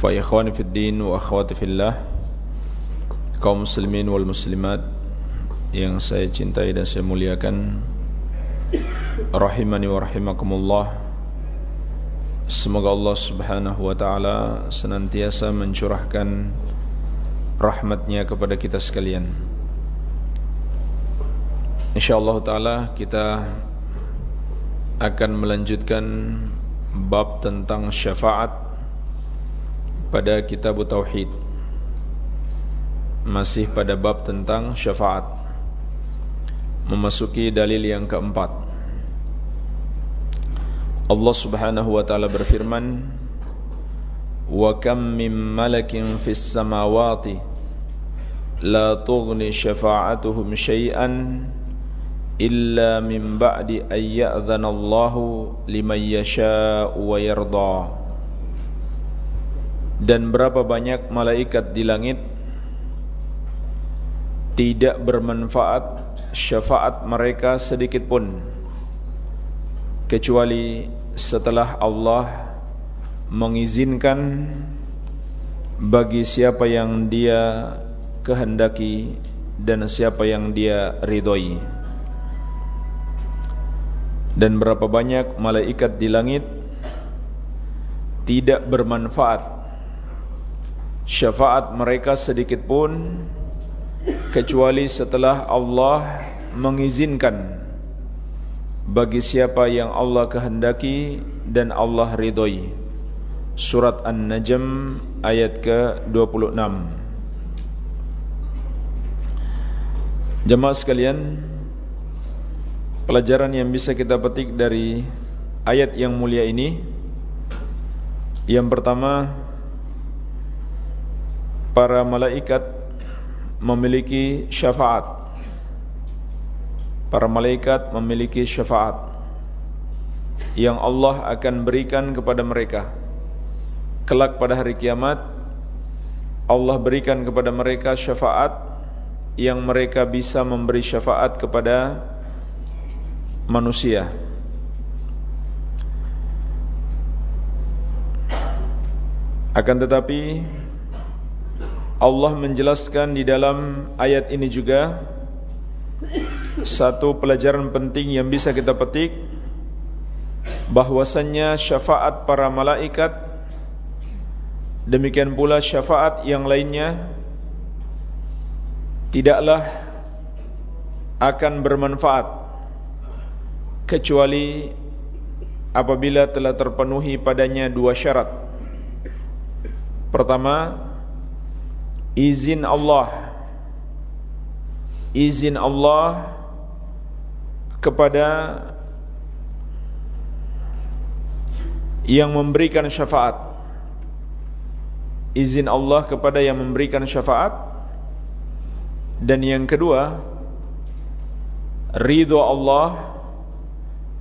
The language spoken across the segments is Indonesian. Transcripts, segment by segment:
Fa ikhwani fid din wa akhwati fillah kaum muslimin wal muslimat yang saya cintai dan saya muliakan rahimani wa rahimakumullah. Semoga Allah subhanahu wa ta'ala senantiasa mencurahkan rahmatnya kepada kita sekalian. InsyaAllah ta'ala kita akan melanjutkan bab tentang syafaat pada kitab Tauhid. Masih pada bab tentang syafaat. Memasuki dalil yang keempat. Allah subhanahu wa ta'ala berfirman Wa kam min malakin fis samawati La tughni syafa'atuhum syai'an Illa min ba'di ayya'dhanallahu liman yasha'u wa yardah dan berapa banyak malaikat di langit tidak bermanfaat syafaat mereka sedikit pun. Kecuali setelah Allah mengizinkan bagi siapa yang dia kehendaki dan siapa yang dia ridhoi. Dan berapa banyak malaikat di langit tidak bermanfaat syafaat mereka sedikit pun kecuali setelah Allah mengizinkan bagi siapa yang Allah kehendaki dan Allah ridhoi. Surat An-Najm ayat ke-26. Jemaah sekalian, pelajaran yang bisa kita petik dari ayat yang mulia ini yang pertama para malaikat memiliki syafaat. Para malaikat memiliki syafaat yang Allah akan berikan kepada mereka. Kelak pada hari kiamat Allah berikan kepada mereka syafaat yang mereka bisa memberi syafaat kepada manusia. Akan tetapi Allah menjelaskan di dalam ayat ini juga satu pelajaran penting yang bisa kita petik bahwasannya syafaat para malaikat demikian pula syafaat yang lainnya tidaklah akan bermanfaat kecuali apabila telah terpenuhi padanya dua syarat. Pertama izin Allah. Izin Allah kepada yang memberikan syafaat. Izin Allah kepada yang memberikan syafaat. Dan yang kedua ridho Allah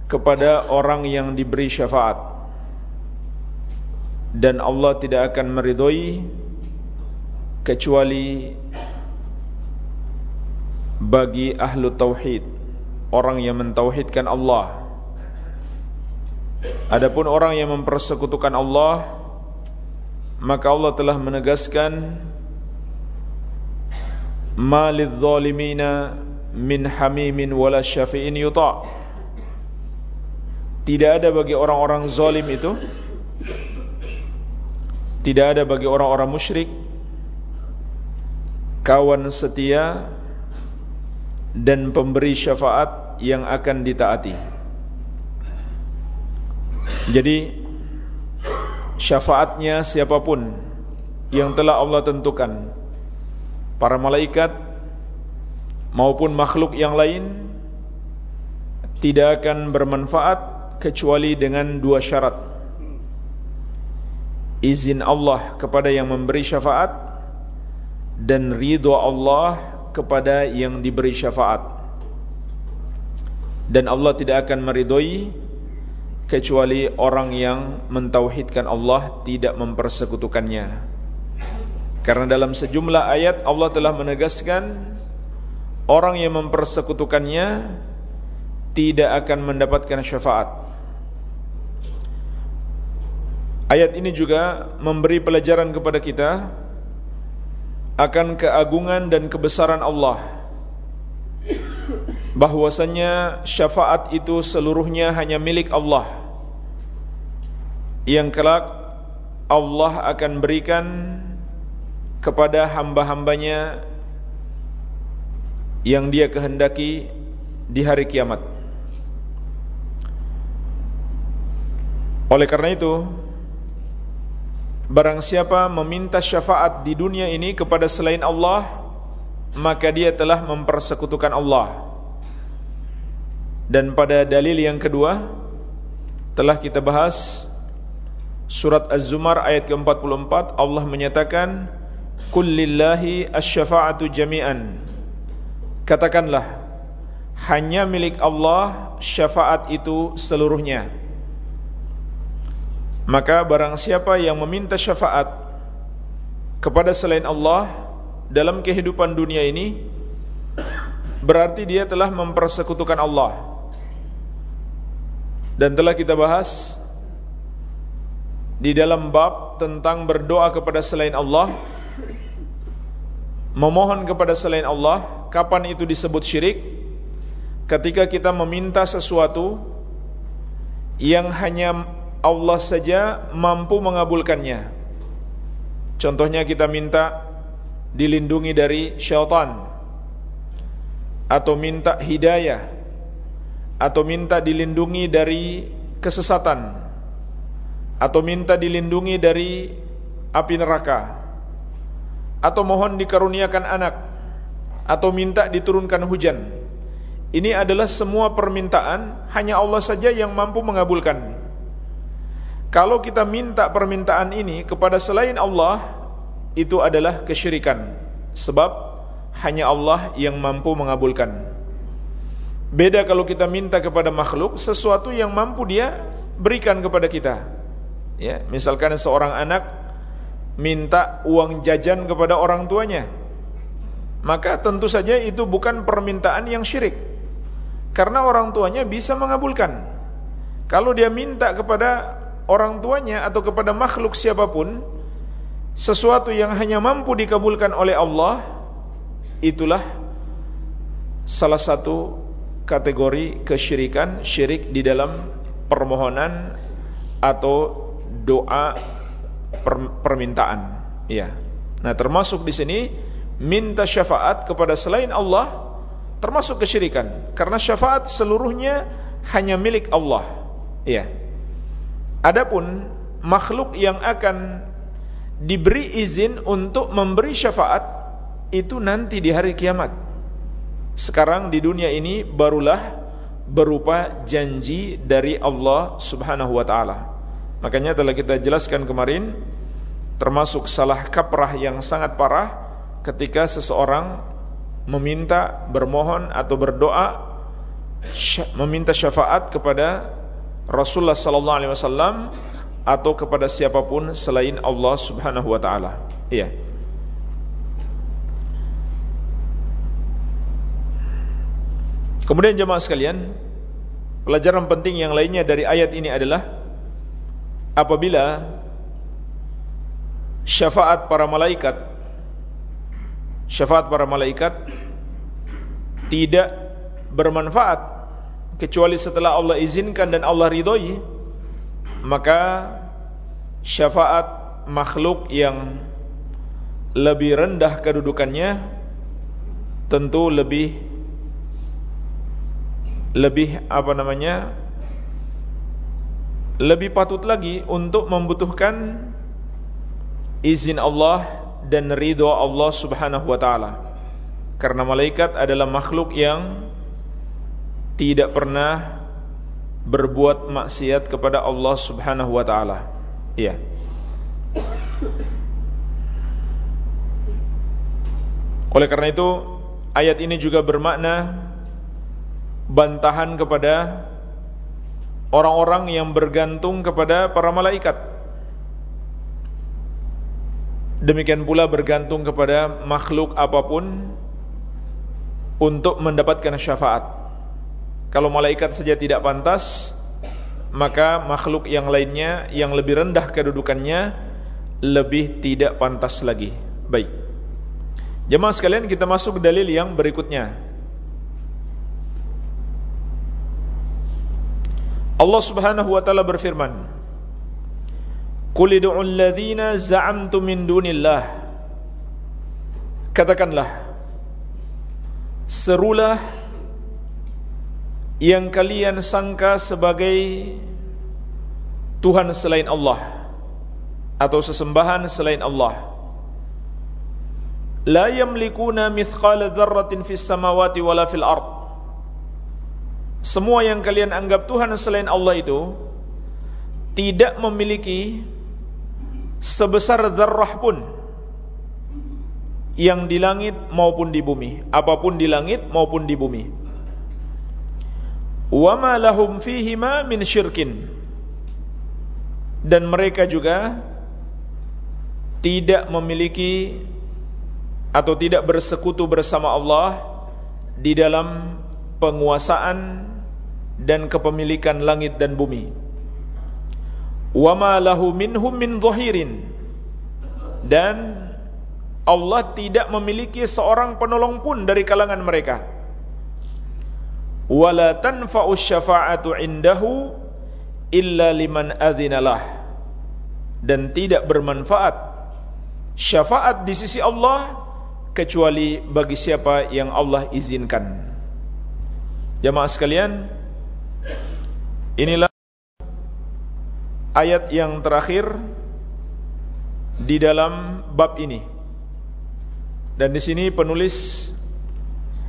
kepada orang yang diberi syafaat. Dan Allah tidak akan meridhoi kecuali bagi ahlu tauhid orang yang mentauhidkan Allah. Adapun orang yang mempersekutukan Allah maka Allah telah menegaskan malidh min hamimin wala syafi'in yuta. Tidak ada bagi orang-orang zalim itu. Tidak ada bagi orang-orang musyrik kawan setia dan pemberi syafaat yang akan ditaati. Jadi syafaatnya siapa pun yang telah Allah tentukan para malaikat maupun makhluk yang lain tidak akan bermanfaat kecuali dengan dua syarat. izin Allah kepada yang memberi syafaat dan ridho Allah kepada yang diberi syafaat. Dan Allah tidak akan meridhoi kecuali orang yang mentauhidkan Allah tidak mempersekutukannya. Karena dalam sejumlah ayat Allah telah menegaskan orang yang mempersekutukannya tidak akan mendapatkan syafaat. Ayat ini juga memberi pelajaran kepada kita akan keagungan dan kebesaran Allah. Bahwasanya syafaat itu seluruhnya hanya milik Allah. Yang kelak Allah akan berikan kepada hamba-hambanya yang dia kehendaki di hari kiamat. Oleh karena itu, Barang siapa meminta syafaat di dunia ini kepada selain Allah Maka dia telah mempersekutukan Allah. Dan pada dalil yang kedua Telah kita bahas Surat Az-Zumar ayat ke-44 Allah menyatakan Kullillahi asyafa'atu jami'an. Katakanlah Hanya milik Allah syafaat itu seluruhnya maka barang siapa yang meminta syafaat kepada selain Allah dalam kehidupan dunia ini berarti dia telah mempersekutukan Allah. Dan telah kita bahas di dalam bab tentang berdoa kepada selain Allah memohon kepada selain Allah kapan itu disebut syirik ketika kita meminta sesuatu yang hanya Allah saja mampu mengabulkannya. Contohnya kita minta dilindungi dari syaitan atau minta hidayah atau minta dilindungi dari kesesatan atau minta dilindungi dari api neraka atau mohon dikaruniakan anak atau minta diturunkan hujan. Ini adalah semua permintaan hanya Allah saja yang mampu mengabulkan. Kalau kita minta permintaan ini kepada selain Allah Itu adalah kesyirikan. Sebab hanya Allah yang mampu mengabulkan. Beda kalau kita minta kepada makhluk Sesuatu yang mampu dia berikan kepada kita. Ya, Misalkan seorang anak Minta uang jajan kepada orang tuanya Maka tentu saja itu bukan permintaan yang syirik. Karena orang tuanya bisa mengabulkan. Kalau dia minta kepada orang tuanya atau kepada makhluk siapa pun sesuatu yang hanya mampu dikabulkan oleh Allah itulah salah satu kategori kesyirikan syirik di dalam permohonan atau doa per, permintaan. Ya nah termasuk di sini minta syafaat kepada selain Allah termasuk kesyirikan. Karena syafaat seluruhnya hanya milik Allah. Ya Adapun makhluk yang akan diberi izin untuk memberi syafaat itu nanti di hari kiamat. Sekarang di dunia ini barulah berupa janji dari Allah Subhanahu wa taala. Makanya telah kita jelaskan kemarin termasuk salah kaprah yang sangat parah ketika seseorang meminta, bermohon atau berdoa meminta syafaat kepada Rasulullah sallallahu alaihi wasallam atau kepada siapa pun selain Allah Subhanahu wa taala. Iya. Kemudian jemaah sekalian, pelajaran penting yang lainnya dari ayat ini adalah apabila syafaat para malaikat syafaat para malaikat tidak bermanfaat kecuali setelah Allah izinkan dan Allah ridhoi maka syafaat makhluk yang lebih rendah kedudukannya tentu lebih lebih apa namanya lebih patut lagi untuk membutuhkan izin Allah dan ridho Allah Subhanahu wa taala. Karena malaikat adalah makhluk yang tidak pernah berbuat maksiat kepada Allah Subhanahu wa taala. Iya. Oleh karena itu, ayat ini juga bermakna bantahan kepada orang-orang yang bergantung kepada para malaikat. Demikian pula bergantung kepada makhluk apa pun untuk mendapatkan syafaat. Kalau malaikat saja tidak pantas, maka makhluk yang lainnya yang lebih rendah kedudukannya lebih tidak pantas lagi. Baik. Jemaah sekalian kita masuk ke dalil yang berikutnya. Allah Subhanahu wa taala berfirman, "Qul ud'u alladziina min dunillah." Katakanlah, serulah yang kalian sangka sebagai Tuhan selain Allah atau sesembahan selain Allah. La yamlikuna mithqala dzarratin fis samawati wala fil ardh semua yang kalian anggap Tuhan selain Allah itu tidak memiliki sebesar zarrah pun yang di langit maupun di bumi, apa pun di langit maupun di bumi. Wa ma lahum fihima min syirkin. Dan mereka juga tidak memiliki atau tidak bersekutu bersama Allah di dalam penguasaan dan kepemilikan langit dan bumi. Wa ma lahu minhum min dhahirin. Dan Allah tidak memiliki seorang penolong pun dari kalangan mereka. Wala tanfa'u syafa'atu indahu illa liman adzinalah. Dan tidak bermanfaat syafaat di sisi Allah kecuali bagi siapa yang Allah izinkan. Jamaah sekalian, inilah ayat yang terakhir di dalam bab ini. Dan di sini penulis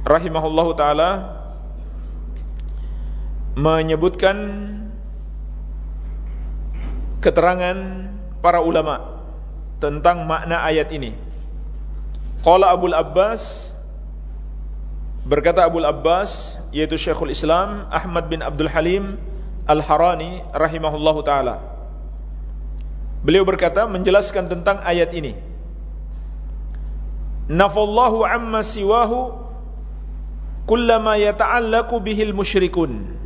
rahimahullahu taala menyebutkan keterangan para ulama tentang makna ayat ini. Qala Abu Abbas berkata Abu Abbas yaitu Syekhul Islam Ahmad bin Abdul Halim Al-Harani rahimahullahu taala. Beliau berkata menjelaskan tentang ayat ini. Nafallahu amma siwahu kullama yata'allaqu bihil musyrikun.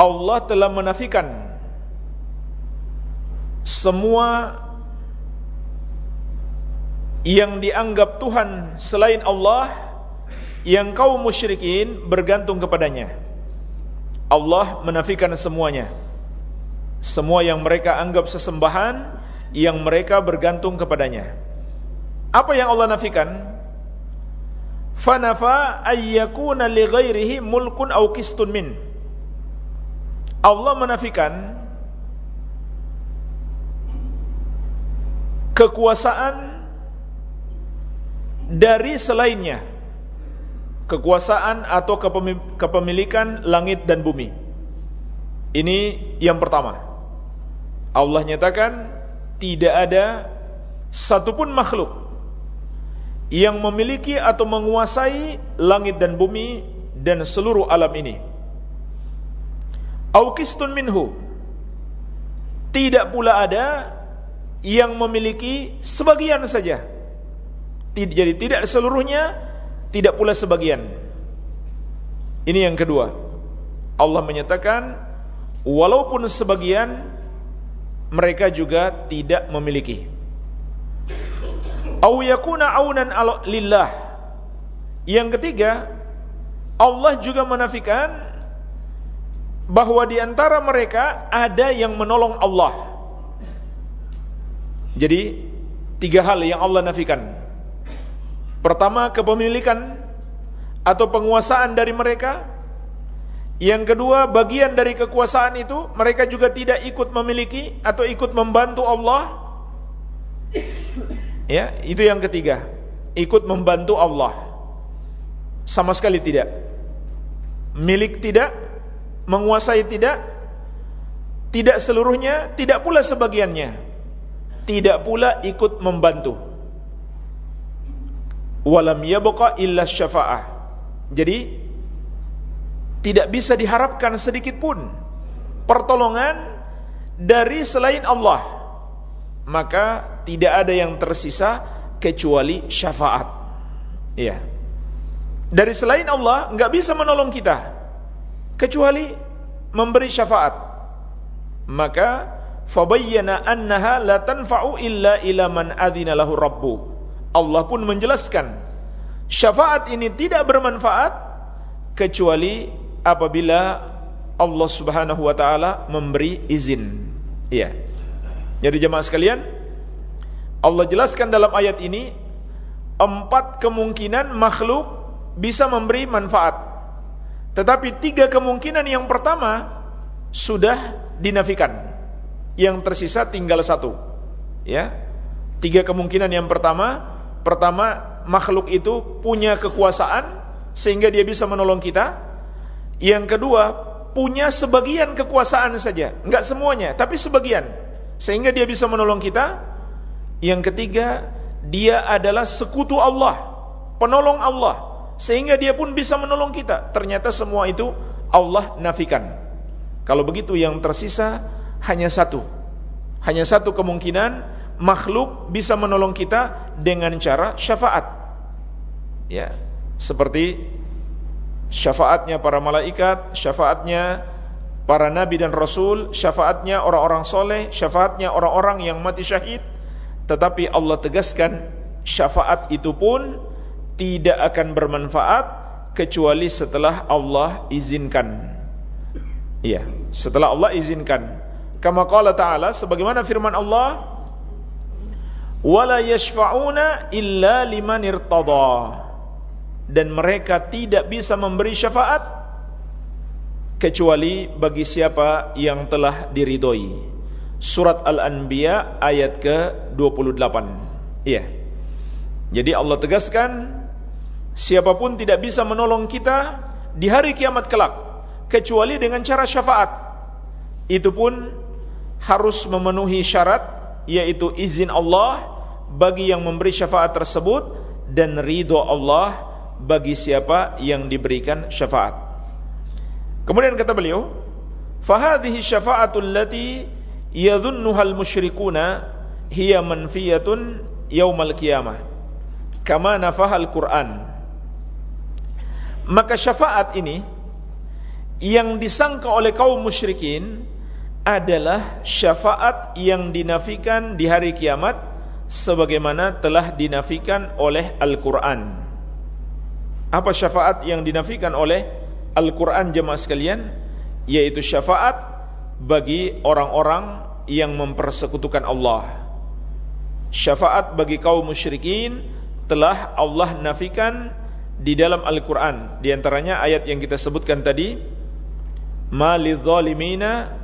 Allah telah menafikan semua yang dianggap Tuhan selain Allah yang kaum musyrikin bergantung kepadanya. Allah menafikan semuanya. Semua yang mereka anggap sesembahan yang mereka bergantung kepadanya. Apa yang Allah nafikan? Fanafa ayyakuna li ghairihi mulkun aw min. Allah menafikan kekuasaan dari selainnya kekuasaan atau kepemilikan langit dan bumi. Ini yang pertama. Allah nyatakan tidak ada satupun makhluk yang memiliki atau menguasai langit dan bumi dan seluruh alam ini. Aukistun minhu. Tidak pula ada yang memiliki sebagian saja. Jadi tidak seluruhnya tidak pula sebagian. Ini yang kedua. Allah menyatakan walaupun sebagian mereka juga tidak memiliki. Au yakuna aunan lillah. Yang ketiga, Allah juga menafikan bahwa di antara mereka ada yang menolong Allah. Jadi tiga hal yang Allah nafikan. Pertama kepemilikan atau penguasaan dari mereka. Yang kedua bagian dari kekuasaan itu mereka juga tidak ikut memiliki atau ikut membantu Allah. Ya, itu yang ketiga. Ikut membantu Allah. Sama sekali tidak. Milik tidak, menguasai tidak, tidak seluruhnya, tidak pula sebagiannya. Tidak pula ikut membantu. walam yabqa illa syafa'ah. Jadi tidak bisa diharapkan sedikit pun pertolongan dari selain Allah. Maka tidak ada yang tersisa kecuali syafaat. Iya. Dari selain Allah nggak bisa menolong kita kecuali memberi syafaat. Maka fabayyana annaha la tanfa'u illa ila man adzina lahu. Allah pun menjelaskan syafaat ini tidak bermanfaat kecuali apabila Allah Subhanahu wa taala memberi izin. Iya. Jadi jemaah sekalian, Allah jelaskan dalam ayat ini empat kemungkinan makhluk bisa memberi manfaat. Tetapi tiga kemungkinan yang pertama sudah dinafikan. Yang tersisa tinggal satu. Ya. Tiga kemungkinan yang pertama, pertama makhluk itu punya kekuasaan sehingga dia bisa menolong kita. Yang kedua, punya sebagian kekuasaan saja, enggak semuanya, tapi sebagian sehingga dia bisa menolong kita. Yang ketiga, dia adalah sekutu Allah, penolong Allah, sehingga dia pun bisa menolong kita. Ternyata semua itu Allah nafikan. Kalau begitu yang tersisa hanya satu. Hanya satu kemungkinan makhluk bisa menolong kita dengan cara syafaat. Ya, seperti syafaatnya para malaikat, syafaatnya para nabi dan rasul, syafaatnya orang-orang soleh, syafaatnya orang-orang yang mati syahid, tetapi Allah tegaskan syafaat itu pun tidak akan bermanfaat kecuali setelah Allah izinkan. Iya, setelah Allah izinkan. Kama qala ta'ala sebagaimana firman Allah, "Wala yashfa'una illa liman irtada." Dan mereka tidak bisa memberi syafaat kecuali bagi siapa yang telah diridhoi. Surat Al-Anbiya ayat ke-28. Iya. Jadi Allah tegaskan siapa pun tidak bisa menolong kita di hari kiamat kelak kecuali dengan cara syafaat. Itu pun harus memenuhi syarat yaitu izin Allah bagi yang memberi syafaat tersebut dan ridho Allah bagi siapa yang diberikan syafaat. Kemudian kata beliau, "Fahadhihi syafa'atul lati yadhunnuhal musyrikuna hiya manfiyatun yaumal qiyamah kama nafahal Quran maka syafaat ini yang disangka oleh kaum musyrikin adalah syafaat yang dinafikan di hari kiamat sebagaimana telah dinafikan oleh Al-Quran apa syafaat yang dinafikan oleh Al-Quran jemaah sekalian yaitu syafaat bagi orang-orang yang mempersekutukan Allah. Syafaat bagi kaum musyrikin telah Allah nafikan di dalam Al-Quran. Di antaranya ayat yang kita sebutkan tadi, "Malidzalimina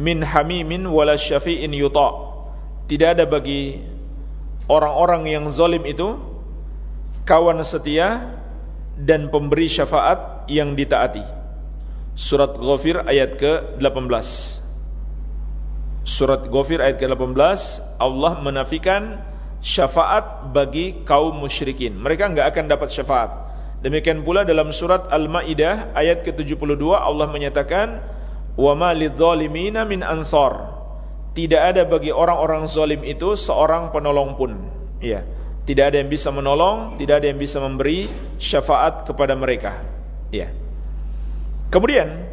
min hamimin wala syafi'in yuta." Tidak ada bagi orang-orang yang zalim itu kawan setia dan pemberi syafaat yang ditaati. Surat Ghafir ayat ke-18 Surat Ghafir ayat ke-18 Allah menafikan syafaat bagi kaum musyrikin Mereka enggak akan dapat syafaat Demikian pula dalam surat Al-Ma'idah ayat ke-72 Allah menyatakan Wa ma lidzalimina min ansar Tidak ada bagi orang-orang zalim itu seorang penolong pun Ya, tidak ada yang bisa menolong, tidak ada yang bisa memberi syafaat kepada mereka. Ya. Kemudian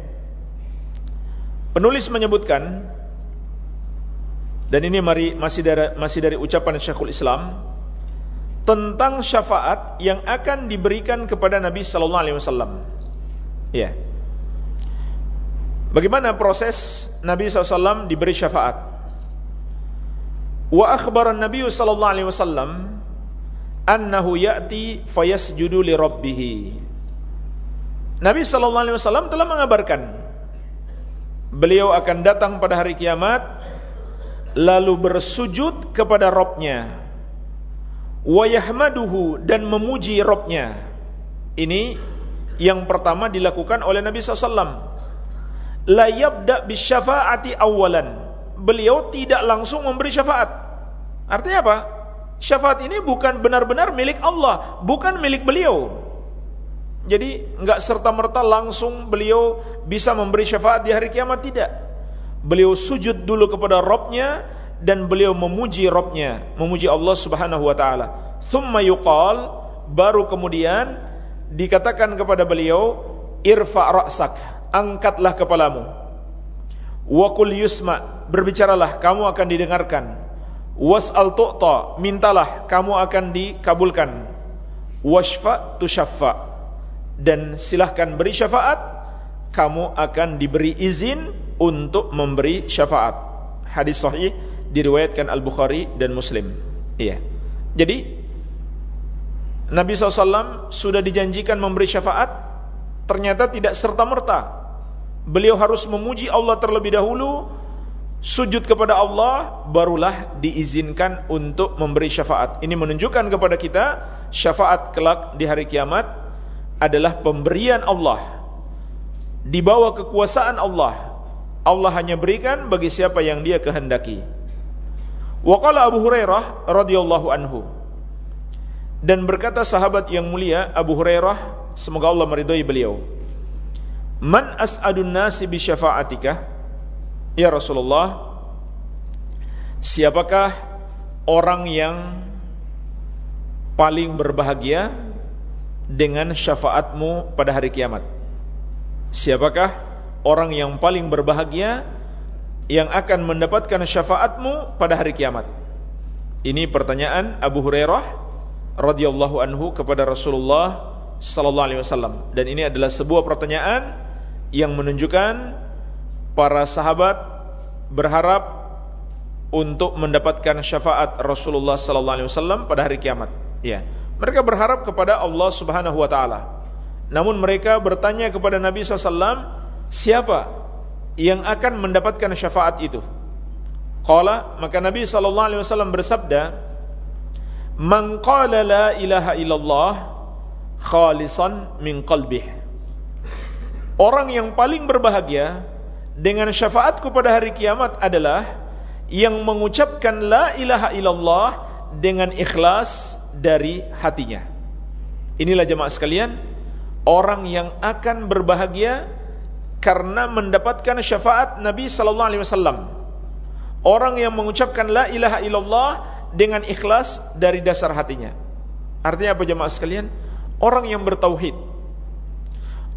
penulis menyebutkan dan ini mari masih dari masih dari ucapan Syekhul Islam tentang syafaat yang akan diberikan kepada Nabi sallallahu alaihi wasallam. Ya. Bagaimana proses Nabi SAW diberi syafaat? Wa akhbaran Nabi sallallahu alaihi wasallam annahu ya'ti fayasjudu li rabbih. Nabi sallallahu alaihi wasallam telah mengabarkan beliau akan datang pada hari kiamat lalu bersujud kepada Robnya wa yahmaduhu dan memuji Robnya. Ini yang pertama dilakukan oleh Nabi SAW la yabda bisyafaati awalan beliau tidak langsung memberi syafaat. Artinya apa? Syafaat ini bukan benar-benar milik Allah, bukan milik beliau. Jadi enggak serta-merta langsung beliau bisa memberi syafaat di hari kiamat tidak. Beliau sujud dulu kepada Robnya dan beliau memuji Robnya, memuji Allah Subhanahu wa taala. Thumma yuqal baru kemudian dikatakan kepada beliau irfa ra'sak, angkatlah kepalamu. Wa qul yusma, berbicaralah kamu akan didengarkan. Was'al tu'ta, mintalah kamu akan dikabulkan. Washfa tushaffa dan silahkan beri syafaat kamu akan diberi izin untuk memberi syafaat hadis sahih diriwayatkan Al-Bukhari dan Muslim. Iya. Jadi Nabi SAW sudah dijanjikan memberi syafaat ternyata tidak serta-merta. Beliau harus memuji Allah terlebih dahulu sujud kepada Allah barulah diizinkan untuk memberi syafaat. Ini menunjukkan kepada kita syafaat kelak di hari kiamat adalah pemberian Allah. Di bawah kekuasaan Allah. Allah hanya berikan bagi siapa yang dia kehendaki Waqala Abu Hurairah radhiyallahu anhu. Dan berkata sahabat yang mulia Abu Hurairah semoga Allah meridhai beliau. Man as'adun nasi bi syafa'atika? Ya Rasulullah Siapakah orang yang paling berbahagia dengan syafaatmu pada hari kiamat. Siapakah orang yang paling berbahagia yang akan mendapatkan syafaatmu pada hari kiamat? Ini pertanyaan Abu Hurairah radhiyallahu anhu kepada Rasulullah sallallahu alaihi wasallam dan ini adalah sebuah pertanyaan yang menunjukkan para sahabat berharap untuk mendapatkan syafaat Rasulullah sallallahu alaihi wasallam pada hari kiamat. Ya. Mereka berharap kepada Allah Subhanahu wa taala. Namun mereka bertanya kepada Nabi SAW, siapa yang akan mendapatkan syafaat itu? Qala, maka Nabi sallallahu alaihi wasallam bersabda, "Man qala la ilaha illallah khalisan min qalbih." Orang yang paling berbahagia dengan syafaatku pada hari kiamat adalah yang mengucapkan la ilaha illallah dengan ikhlas dari hatinya. Inilah jemaah sekalian, orang yang akan berbahagia karena mendapatkan syafaat Nabi sallallahu alaihi wasallam. Orang yang mengucapkan la ilaha illallah dengan ikhlas dari dasar hatinya. Artinya apa jemaah sekalian? Orang yang bertauhid.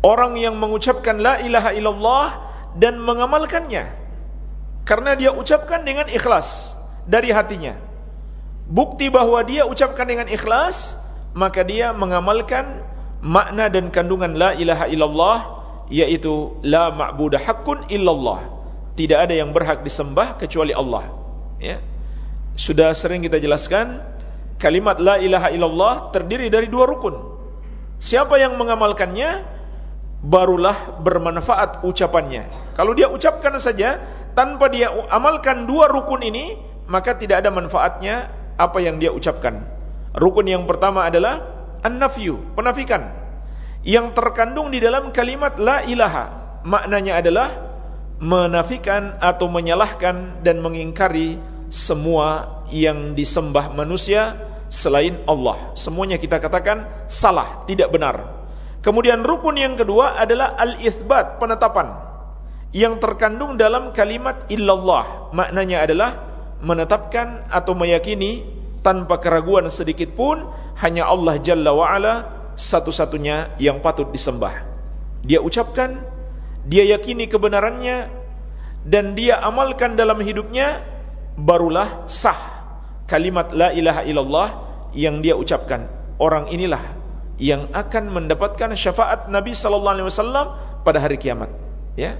Orang yang mengucapkan la ilaha illallah dan mengamalkannya. Karena dia ucapkan dengan ikhlas dari hatinya bukti bahwa dia ucapkan dengan ikhlas, maka dia mengamalkan makna dan kandungan la ilaha illallah yaitu la ma'budu haqqun illallah. Tidak ada yang berhak disembah kecuali Allah. Ya. Sudah sering kita jelaskan kalimat la ilaha illallah terdiri dari dua rukun. Siapa yang mengamalkannya barulah bermanfaat ucapannya. Kalau dia ucapkan saja tanpa dia amalkan dua rukun ini, maka tidak ada manfaatnya apa yang dia ucapkan. Rukun yang pertama adalah an-nafyu, penafikan. Yang terkandung di dalam kalimat la ilaha. Maknanya adalah menafikan atau menyalahkan dan mengingkari semua yang disembah manusia selain Allah. Semuanya kita katakan salah, tidak benar. Kemudian rukun yang kedua adalah al-itsbat, penetapan. Yang terkandung dalam kalimat illallah. Maknanya adalah menetapkan atau meyakini tanpa keraguan sedikit pun hanya Allah Jalla wa Ala satu-satunya yang patut disembah. Dia ucapkan, dia yakini kebenarannya dan dia amalkan dalam hidupnya barulah sah kalimat la ilaha illallah yang dia ucapkan. Orang inilah yang akan mendapatkan syafaat Nabi sallallahu alaihi wasallam pada hari kiamat. Ya.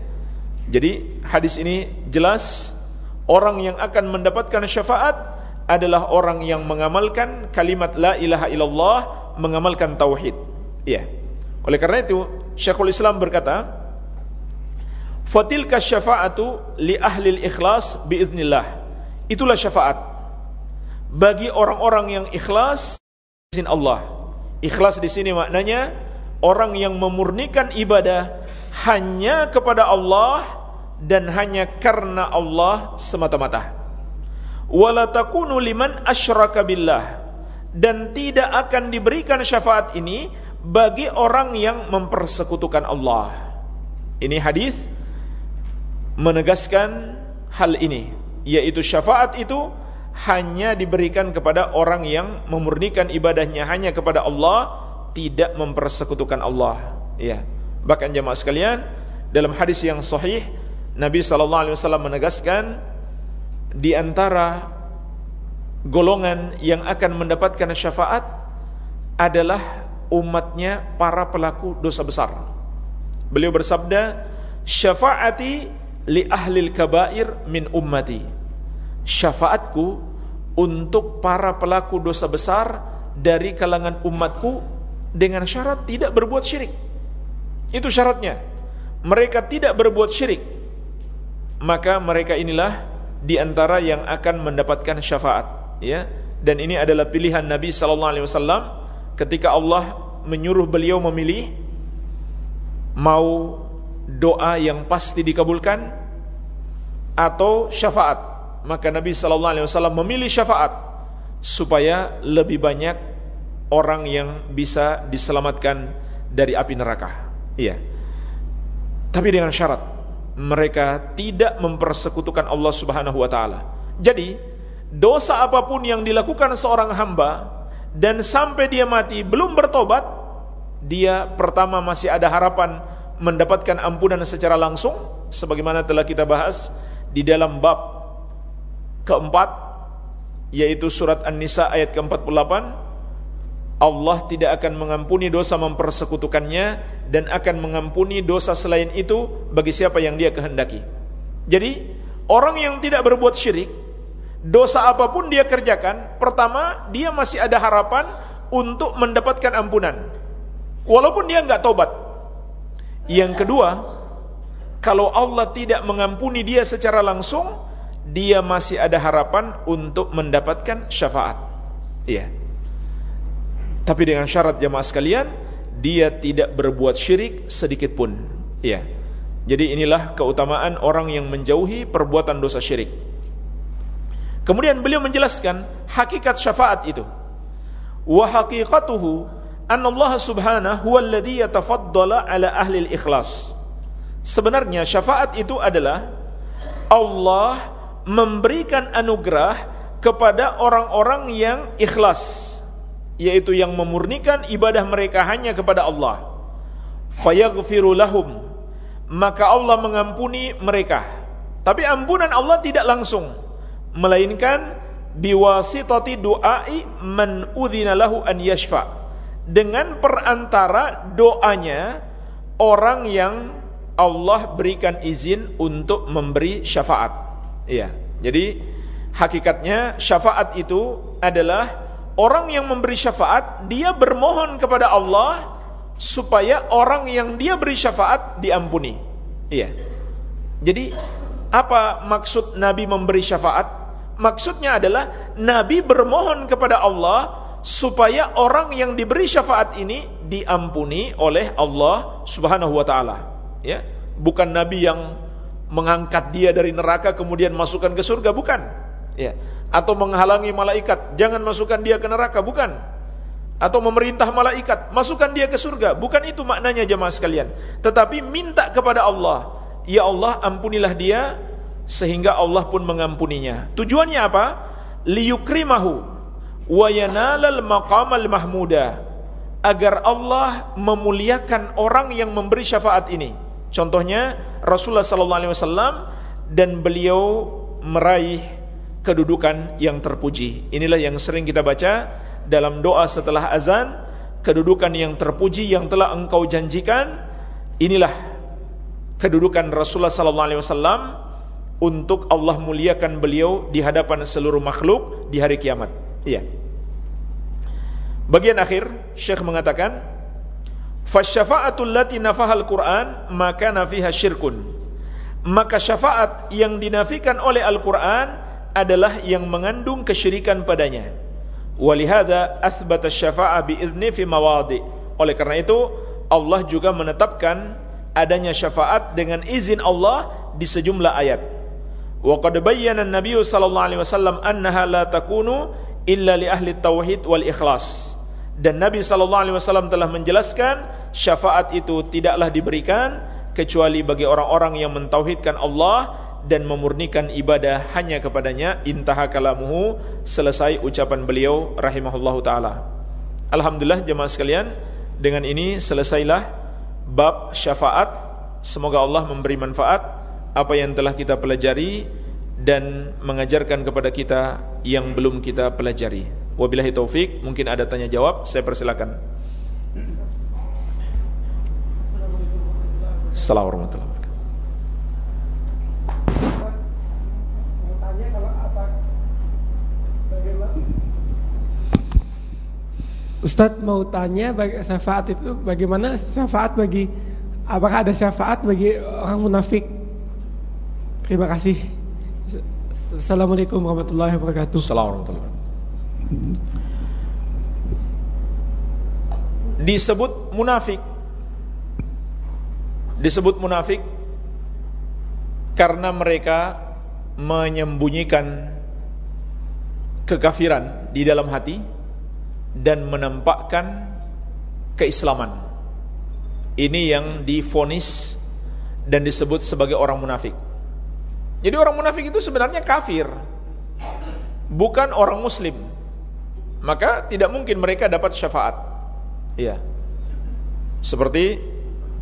Jadi hadis ini jelas Orang yang akan mendapatkan syafaat adalah orang yang mengamalkan kalimat la ilaha illallah, mengamalkan tauhid. Iya. Oleh karena itu, Syekhul Islam berkata, "Fatilka syafa'atu li ahli ikhlas biiznillah." Itulah syafaat bagi orang-orang yang ikhlas izin Allah. Ikhlas di sini maknanya orang yang memurnikan ibadah hanya kepada Allah dan hanya karena Allah semata-mata. wala takunu liman asyraka billah dan tidak akan diberikan syafaat ini bagi orang yang mempersekutukan Allah. Ini hadis menegaskan hal ini, yaitu syafaat itu hanya diberikan kepada orang yang memurnikan ibadahnya hanya kepada Allah, tidak mempersekutukan Allah. Ya. Bahkan jemaah sekalian, dalam hadis yang sahih Nabi sallallahu alaihi wasallam menegaskan di antara golongan yang akan mendapatkan syafaat adalah umatnya para pelaku dosa besar. Beliau bersabda, "Syafaati li ahli kabair min ummati." Syafaatku untuk para pelaku dosa besar dari kalangan umatku dengan syarat tidak berbuat syirik. Itu syaratnya. Mereka tidak berbuat syirik. Maka mereka inilah di antara yang akan mendapatkan syafaat, ya. Dan ini adalah pilihan Nabi sallallahu alaihi wasallam ketika Allah menyuruh beliau memilih mau doa yang pasti dikabulkan atau syafaat. Maka Nabi sallallahu alaihi wasallam memilih syafaat supaya lebih banyak orang yang bisa diselamatkan dari api neraka. Iya. Tapi dengan syarat mereka tidak mempersekutukan Allah Subhanahu wa taala. Jadi dosa apa pun yang dilakukan seorang hamba dan sampai dia mati belum bertobat, dia pertama masih ada harapan mendapatkan ampunan secara langsung sebagaimana telah kita bahas di dalam bab keempat yaitu surat An-Nisa ayat ke-48 Allah tidak akan mengampuni dosa mempersekutukannya dan akan mengampuni dosa selain itu bagi siapa yang dia kehendaki. Jadi, orang yang tidak berbuat syirik dosa apa pun dia kerjakan, pertama dia masih ada harapan untuk mendapatkan ampunan. Walaupun dia nggak tobat. Yang kedua, kalau Allah tidak mengampuni dia secara langsung, dia masih ada harapan untuk mendapatkan syafaat. Iya. Tapi dengan syarat jemaah sekalian, dia tidak berbuat syirik sedikit pun. Iya. Jadi inilah keutamaan orang yang menjauhi perbuatan dosa syirik. Kemudian beliau menjelaskan hakikat syafaat itu. Wa haqiqatuhu anna Allah Subhanahu alladhi yatafaddala ala ahli al-ikhlas. Sebenarnya syafaat itu adalah Allah memberikan anugerah kepada orang-orang yang ikhlas, yaitu yang memurnikan ibadah mereka hanya kepada Allah. Fayaghfiru lahum, maka Allah mengampuni mereka. Tapi ampunan Allah tidak langsung melainkan biwasitati du'ai man udzina lahu an yashfa dengan perantara doanya orang yang Allah berikan izin untuk memberi syafaat. Iya. Jadi hakikatnya syafaat itu adalah orang yang memberi syafaat dia bermohon kepada Allah supaya orang yang dia beri syafaat diampuni. Iya. Jadi apa maksud Nabi memberi syafaat? Maksudnya adalah Nabi bermohon kepada Allah supaya orang yang diberi syafaat ini diampuni oleh Allah Subhanahu wa taala. Ya, bukan Nabi yang mengangkat dia dari neraka kemudian masukkan ke surga, bukan. Ya, atau menghalangi malaikat, jangan masukkan dia ke neraka, bukan. Atau memerintah malaikat, masukkan dia ke surga, bukan itu maknanya jemaah sekalian. Tetapi minta kepada Allah, ya Allah ampunilah dia sehingga Allah pun mengampuninya. Tujuannya apa? Liyukrimahu wa yanalal maqamal mahmuda agar Allah memuliakan orang yang memberi syafaat ini. Contohnya Rasulullah sallallahu alaihi wasallam dan beliau meraih kedudukan yang terpuji. Inilah yang sering kita baca dalam doa setelah azan, kedudukan yang terpuji yang telah engkau janjikan. Inilah kedudukan Rasulullah sallallahu alaihi wasallam untuk Allah muliakan beliau di hadapan seluruh makhluk di hari kiamat. Iya. Bagian akhir Syekh mengatakan, "Fasyafa'atul lati nafahal Qur'an maka nafiha syirkun." Maka syafaat yang dinafikan oleh Al-Qur'an adalah yang mengandung kesyirikan padanya. Walihada athbata syafa'a bi'izni fi mawadi. Oleh karena itu Allah juga menetapkan adanya syafaat dengan izin Allah di sejumlah ayat Wa qad bayyana an-nabiy sallallahu alaihi wasallam annaha la takunu illa li ahli tauhid wal ikhlas. Dan Nabi sallallahu alaihi wasallam telah menjelaskan syafaat itu tidaklah diberikan kecuali bagi orang-orang yang mentauhidkan Allah dan memurnikan ibadah hanya kepadanya intaha kalamuhu selesai ucapan beliau rahimahullahu taala. Alhamdulillah jemaah sekalian, dengan ini selesailah bab syafaat. Semoga Allah memberi manfaat apa yang telah kita pelajari dan mengajarkan kepada kita yang belum kita pelajari. Wabillahi taufik, mungkin ada tanya jawab, saya persilakan. Assalamualaikum warahmatullahi wabarakatuh. Ustadz mau tanya syafaat itu bagaimana syafaat bagi apakah ada syafaat bagi orang munafik? Terima kasih. Assalamualaikum warahmatullahi wabarakatuh. Assalamualaikum Disebut munafik. Disebut munafik karena mereka menyembunyikan kekafiran di dalam hati dan menampakkan keislaman. Ini yang difonis dan disebut sebagai orang munafik. Jadi orang munafik itu sebenarnya kafir. Bukan orang muslim. Maka tidak mungkin mereka dapat syafaat. Iya. Seperti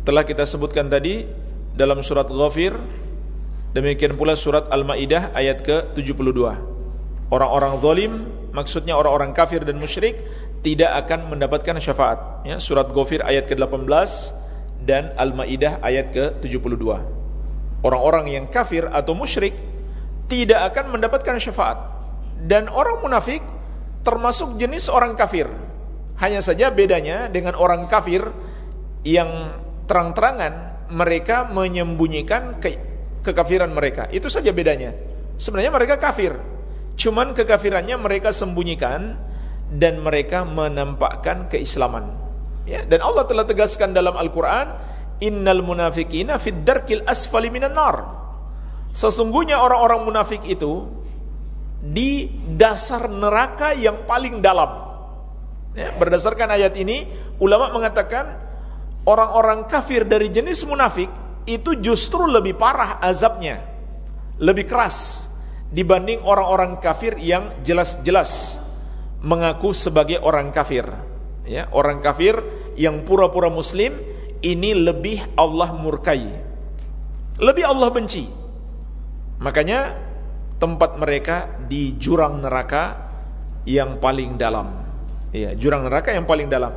telah kita sebutkan tadi Dalam surat Ghafir Demikian pula surat Al-Ma'idah ayat ke-72. Orang-orang zalim Maksudnya orang-orang kafir dan musyrik Tidak akan mendapatkan syafaat. Ya, Surat Ghafir ayat ke-18 Dan Al-Ma'idah ayat ke-72 orang-orang yang kafir atau musyrik tidak akan mendapatkan syafaat. Dan orang munafik termasuk jenis orang kafir hanya saja bedanya dengan orang kafir yang terang-terangan mereka menyembunyikan ke kekafiran mereka. Itu saja bedanya. Sebenarnya mereka kafir. Cuman kekafirannya mereka sembunyikan dan mereka menampakkan keislaman. Ya dan Allah telah tegaskan dalam Al-Qur'an innal munafikina fid darkil asfali minan nar. Sesungguhnya orang-orang munafik itu di dasar neraka yang paling dalam. Ya, berdasarkan ayat ini, ulama mengatakan orang-orang kafir dari jenis munafik itu justru lebih parah azabnya, lebih keras dibanding orang-orang kafir yang jelas-jelas mengaku sebagai orang kafir. Ya, orang kafir yang pura-pura muslim ini lebih Allah murkai. Lebih Allah benci. Makanya tempat mereka di jurang neraka yang paling dalam. Iya, jurang neraka yang paling dalam.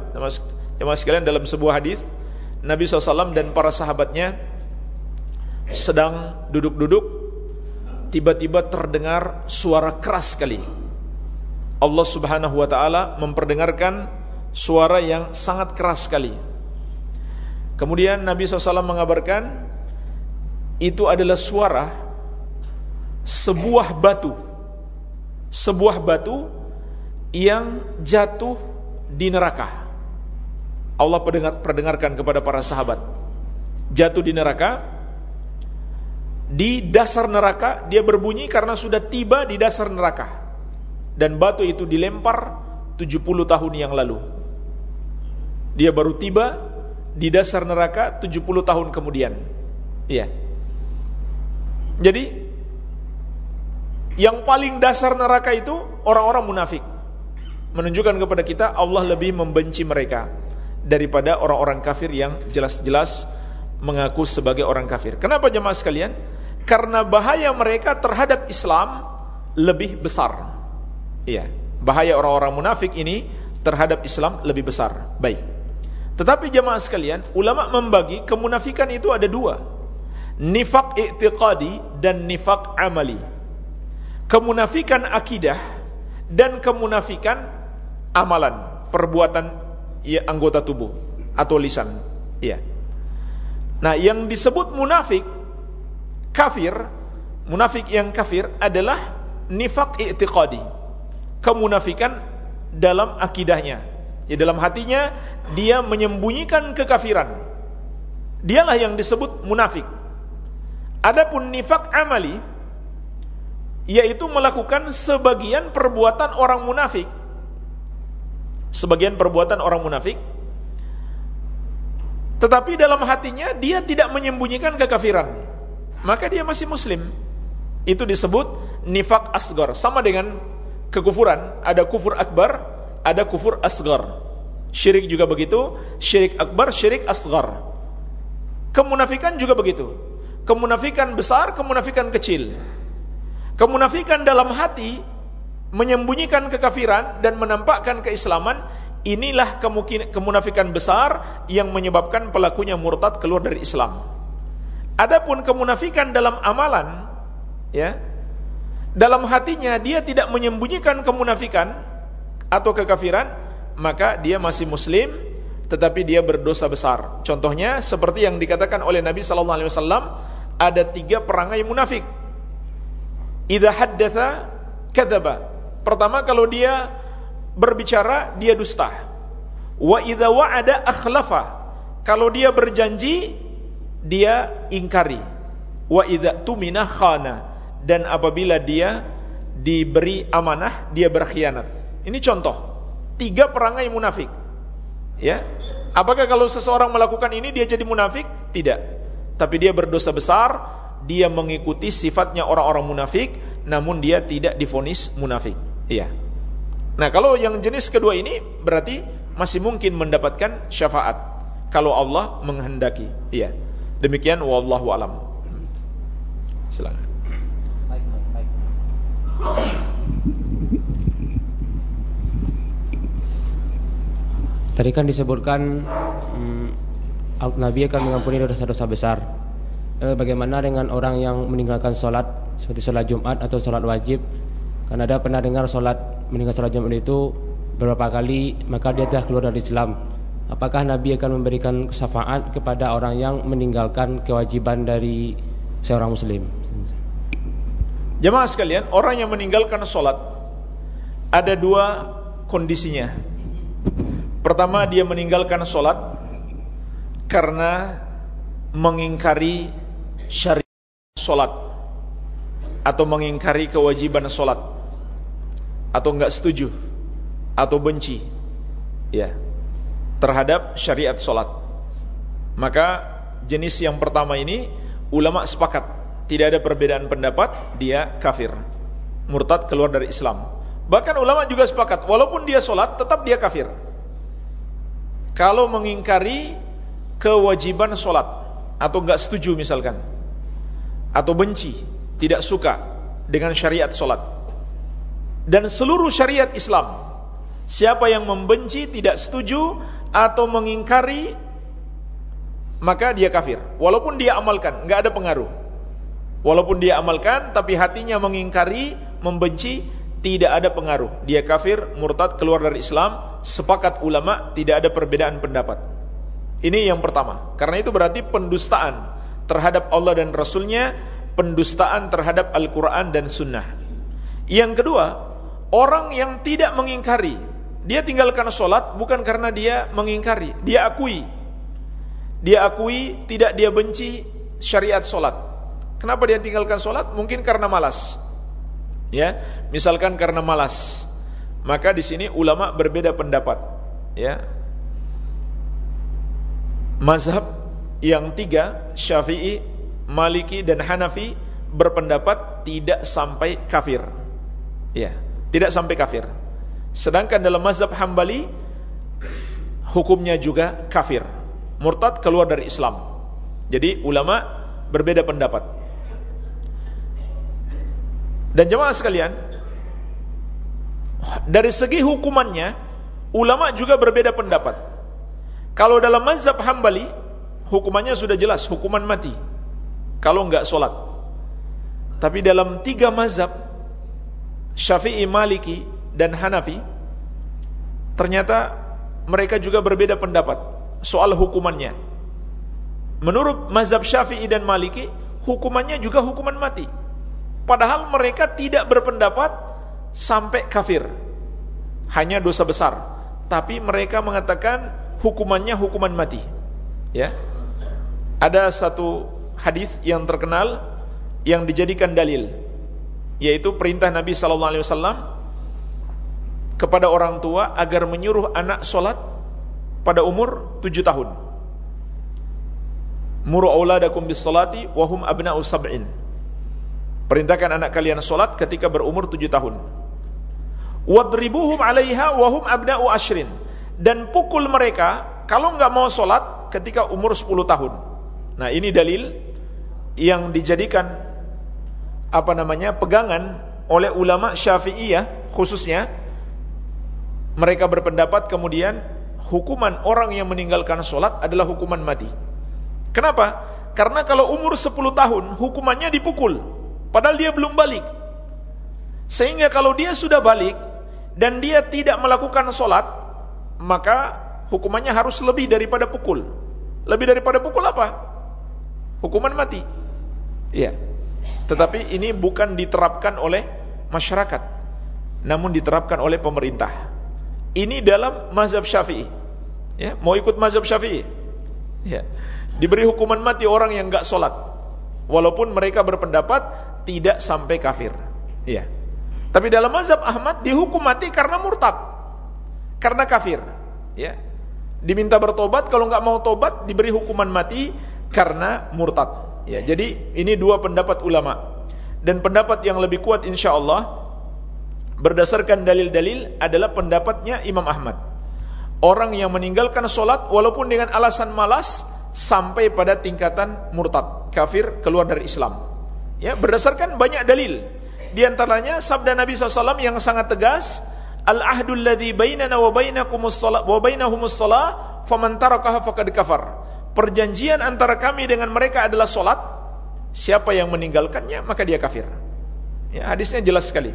Jemaah sekalian dalam sebuah hadis Nabi SAW dan para sahabatnya sedang duduk-duduk tiba-tiba terdengar suara keras sekali. Allah Subhanahu wa taala memperdengarkan suara yang sangat keras sekali. Kemudian Nabi SAW mengabarkan itu adalah suara sebuah batu, sebuah batu yang jatuh di neraka. Allah perdengar, perdengarkan kepada para sahabat, jatuh di neraka, di dasar neraka dia berbunyi karena sudah tiba di dasar neraka dan batu itu dilempar 70 tahun yang lalu. Dia baru tiba di dasar neraka 70 tahun kemudian. Iya. Jadi yang paling dasar neraka itu orang-orang munafik. Menunjukkan kepada kita Allah lebih membenci mereka daripada orang-orang kafir yang jelas-jelas mengaku sebagai orang kafir. Kenapa jemaah sekalian? Karena bahaya mereka terhadap Islam lebih besar. Iya, bahaya orang-orang munafik ini terhadap Islam lebih besar. Baik. Tetapi jemaah sekalian, ulama membagi kemunafikan itu ada dua. Nifak i'tiqadi dan nifak amali. Kemunafikan akidah dan kemunafikan amalan, perbuatan ya, anggota tubuh atau lisan. Ya. Nah, yang disebut munafik kafir, munafik yang kafir adalah nifak i'tiqadi. Kemunafikan dalam akidahnya, di dalam hatinya dia menyembunyikan kekafiran. Dialah yang disebut munafik. Adapun nifak amali yaitu melakukan sebagian perbuatan orang munafik. Sebagian perbuatan orang munafik tetapi dalam hatinya dia tidak menyembunyikan kekafiran. Maka dia masih muslim. Itu disebut nifak asgar, sama dengan kekufuran, ada kufur akbar, ada kufur asgar. Syirik juga begitu, syirik akbar, syirik asgar. Kemunafikan juga begitu. Kemunafikan besar, kemunafikan kecil. Kemunafikan dalam hati menyembunyikan kekafiran dan menampakkan keislaman inilah kemunafikan besar yang menyebabkan pelakunya murtad keluar dari Islam. Adapun kemunafikan dalam amalan, ya, dalam hatinya dia tidak menyembunyikan kemunafikan atau kekafiran, maka dia masih muslim, tetapi dia berdosa besar. Contohnya seperti yang dikatakan oleh Nabi Sallallahu Alaihi Wasallam, ada tiga perangai munafik. Idza haddatha kadzaba. Pertama kalau dia berbicara dia dusta. Wa idza wa'ada akhlafa. Kalau dia berjanji dia ingkari. Wa idza tumina khana. Dan apabila dia diberi amanah dia berkhianat. Ini contoh. Tiga perangai munafik. Ya. Apakah kalau seseorang melakukan ini dia jadi munafik? Tidak. Tapi dia berdosa besar, dia mengikuti sifatnya orang-orang munafik, namun dia tidak difonis munafik. Iya. Nah, kalau yang jenis kedua ini berarti masih mungkin mendapatkan syafaat kalau Allah menghendaki. Iya. Demikian wallahu alam. Silakan. Baik, baik, baik. Tadi kan disebutkan hmm, Nabi akan mengampuni dosa-dosa besar. Eh, bagaimana dengan orang yang meninggalkan sholat seperti sholat Jumat atau sholat wajib? Karena ada pernah dengar sholat meninggal sholat Jumat itu beberapa kali maka dia telah keluar dari Islam. Apakah Nabi akan memberikan syafaat kepada orang yang meninggalkan kewajiban dari seorang muslim? Jemaah sekalian, orang yang meninggalkan sholat ada dua kondisinya. Pertama dia meninggalkan sholat karena mengingkari syariat sholat atau mengingkari kewajiban sholat. Atau enggak setuju atau benci ya terhadap syariat solat maka jenis yang pertama ini ulama sepakat tidak ada perbedaan pendapat dia kafir murtad keluar dari Islam. Bahkan ulama juga sepakat walaupun dia solat tetap dia kafir kalau mengingkari kewajiban solat atau enggak setuju misalkan atau benci tidak suka dengan syariat solat dan seluruh syariat Islam. Siapa yang membenci, tidak setuju atau mengingkari maka dia kafir. Walaupun dia amalkan, enggak ada pengaruh. Walaupun dia amalkan tapi hatinya mengingkari, membenci, tidak ada pengaruh. Dia kafir, murtad, keluar dari Islam, sepakat ulama tidak ada perbedaan pendapat. Ini yang pertama. Karena itu berarti pendustaan terhadap Allah dan Rasulnya, pendustaan terhadap Al-Quran dan Sunnah. Yang kedua, Orang yang tidak mengingkari, dia tinggalkan sholat bukan karena dia mengingkari, dia akui. Dia akui, tidak dia benci syariat sholat. Kenapa dia tinggalkan sholat? Mungkin karena malas. Ya, misalkan karena malas. Maka di sini ulama berbeda pendapat. Ya, mazhab yang tiga Syafi'i, Maliki dan Hanafi berpendapat tidak sampai kafir. Ya. Tidak sampai kafir. Sedangkan dalam mazhab Hambali hukumnya juga kafir. Murtad keluar dari Islam. Jadi ulama berbeda pendapat. Dan jemaah sekalian, dari segi hukumannya ulama juga berbeda pendapat. Kalau dalam mazhab Hambali hukumannya sudah jelas, hukuman mati. Kalau enggak sholat. Tapi dalam tiga mazhab Syafi'i, Maliki dan Hanafi ternyata mereka juga berbeda pendapat soal hukumannya. Menurut mazhab Syafi'i dan Maliki, hukumannya juga hukuman mati. Padahal mereka tidak berpendapat sampai kafir. Hanya dosa besar. Tapi mereka mengatakan hukumannya hukuman mati. Ya. Ada satu hadis yang terkenal yang dijadikan dalil yaitu perintah Nabi sallallahu alaihi wasallam kepada orang tua agar menyuruh anak solat pada umur tujuh tahun. Muru auladakum bis salati wa hum abna'u sab'in. Perintahkan anak kalian solat ketika berumur tujuh tahun. Wadribuhum 'alaiha wa hum abna'u ashrin. Dan pukul mereka kalau nggak mau solat ketika umur sepuluh tahun. Nah, ini dalil yang dijadikan apa namanya pegangan oleh ulama Syafi'iyah khususnya mereka berpendapat kemudian hukuman orang yang meninggalkan sholat adalah hukuman mati. Kenapa? Karena kalau umur 10 tahun hukumannya dipukul padahal dia belum balik. Sehingga kalau dia sudah balik dan dia tidak melakukan sholat maka hukumannya harus lebih daripada pukul. Lebih daripada pukul apa? Hukuman mati. Iya. Tetapi ini bukan diterapkan oleh masyarakat Namun diterapkan oleh pemerintah Ini dalam mazhab syafi'i ya, Mau ikut mazhab syafi'i ya. Diberi hukuman mati orang yang enggak sholat Walaupun mereka berpendapat Tidak sampai kafir ya. Tapi dalam mazhab Ahmad Dihukum mati karena murtad Karena kafir ya. Diminta bertobat Kalau enggak mau tobat Diberi hukuman mati Karena murtad Ya, jadi ini dua pendapat ulama. Dan pendapat yang lebih kuat insya Allah berdasarkan dalil-dalil adalah pendapatnya Imam Ahmad. Orang yang meninggalkan solat walaupun dengan alasan malas sampai pada tingkatan murtad, kafir keluar dari Islam. Ya, berdasarkan banyak dalil. Di antaranya sabda Nabi SAW yang sangat tegas, Al-ahdul ladzi bainana wa bainakumus shalah wa bainahumus shalah faman tarakaha faqad kafar. Perjanjian antara kami dengan mereka adalah solat siapa yang meninggalkannya maka dia kafir. Ya, hadisnya jelas sekali.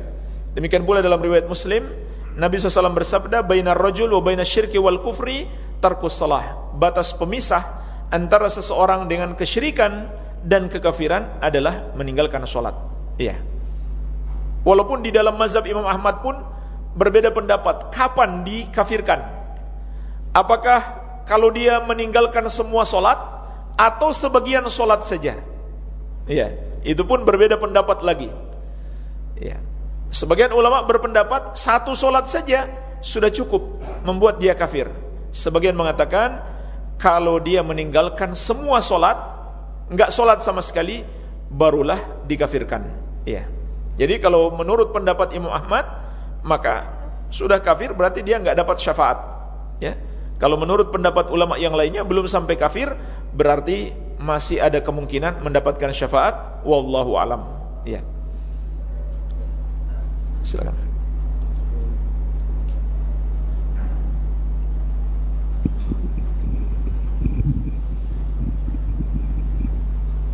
Demikian pula dalam riwayat muslim Nabi SAW bersabda bainar rajul wa bainas syirki wal kufri tarkus salah. Batas pemisah antara seseorang dengan kesyirikan dan kekafiran adalah meninggalkan solat iya walaupun di dalam mazhab Imam Ahmad pun berbeda pendapat kapan dikafirkan apakah kalau dia meninggalkan semua solat atau sebagian solat saja. Iya, itu pun berbeda pendapat lagi. Iya. Sebagian ulama berpendapat satu solat saja sudah cukup membuat dia kafir. Sebagian mengatakan kalau dia meninggalkan semua solat, enggak solat sama sekali, barulah dikafirkan. Iya. Jadi kalau menurut pendapat Imam Ahmad, maka sudah kafir berarti dia enggak dapat syafaat. Ya. Kalau menurut pendapat ulama yang lainnya belum sampai kafir, berarti masih ada kemungkinan mendapatkan syafaat. Wallahu alam. Ya. Silakan.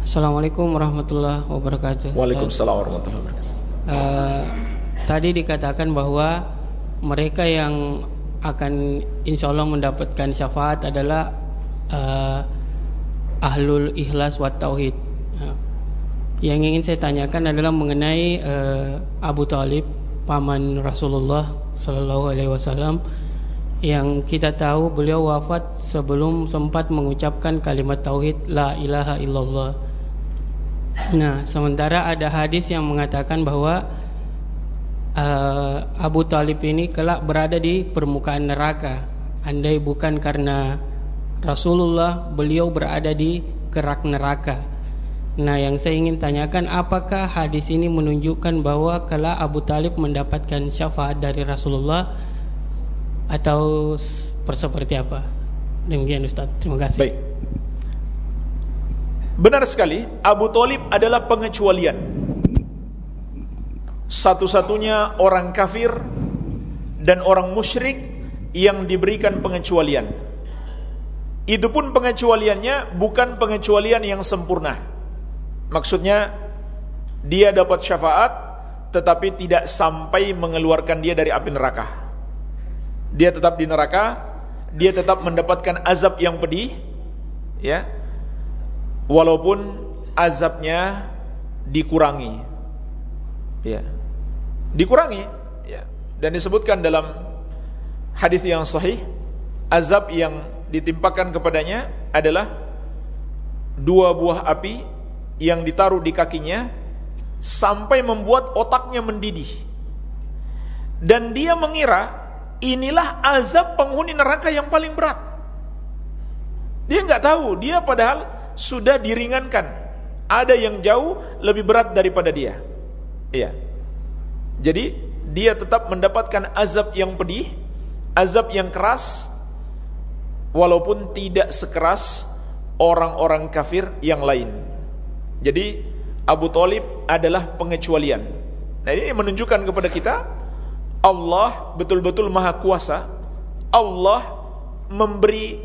Assalamualaikum warahmatullahi wabarakatuh. Waalaikumsalam warahmatullahi wabarakatuh. Uh, tadi dikatakan bahwa mereka yang akan insya Allah mendapatkan syafaat adalah uh, ahlul ikhlas wa tauhid. Uh, yang ingin saya tanyakan adalah mengenai uh, Abu Talib, paman Rasulullah Sallallahu Alaihi Wasallam, yang kita tahu beliau wafat sebelum sempat mengucapkan kalimat tauhid La ilaha illallah. Nah, sementara ada hadis yang mengatakan bahwa uh, Abu Talib ini kelak berada di permukaan neraka. Andai bukan karena Rasulullah, beliau berada di kerak neraka. Nah, yang saya ingin tanyakan, apakah hadis ini menunjukkan bahwa kelak Abu Talib mendapatkan syafaat dari Rasulullah atau seperti apa? Demikian Ustaz. Terima kasih. Baik. Benar sekali, Abu Talib adalah pengecualian satu-satunya orang kafir dan orang musyrik yang diberikan pengecualian. Itu pun pengecualiannya bukan pengecualian yang sempurna. Maksudnya dia dapat syafaat tetapi tidak sampai mengeluarkan dia dari api neraka. Dia tetap di neraka, dia tetap mendapatkan azab yang pedih, ya. Walaupun azabnya dikurangi. Ya dikurangi ya. dan disebutkan dalam hadis yang sahih azab yang ditimpakan kepadanya adalah dua buah api yang ditaruh di kakinya sampai membuat otaknya mendidih. Dan dia mengira inilah azab penghuni neraka yang paling berat. Dia nggak tahu, dia padahal sudah diringankan. Ada yang jauh lebih berat daripada dia. Iya. Jadi dia tetap mendapatkan azab yang pedih, azab yang keras, walaupun tidak sekeras orang-orang kafir yang lain. Jadi Abu Talib adalah pengecualian. Nah ini menunjukkan kepada kita Allah betul-betul maha kuasa. Allah memberi